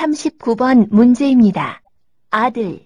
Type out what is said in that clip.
39번 문제입니다. 아들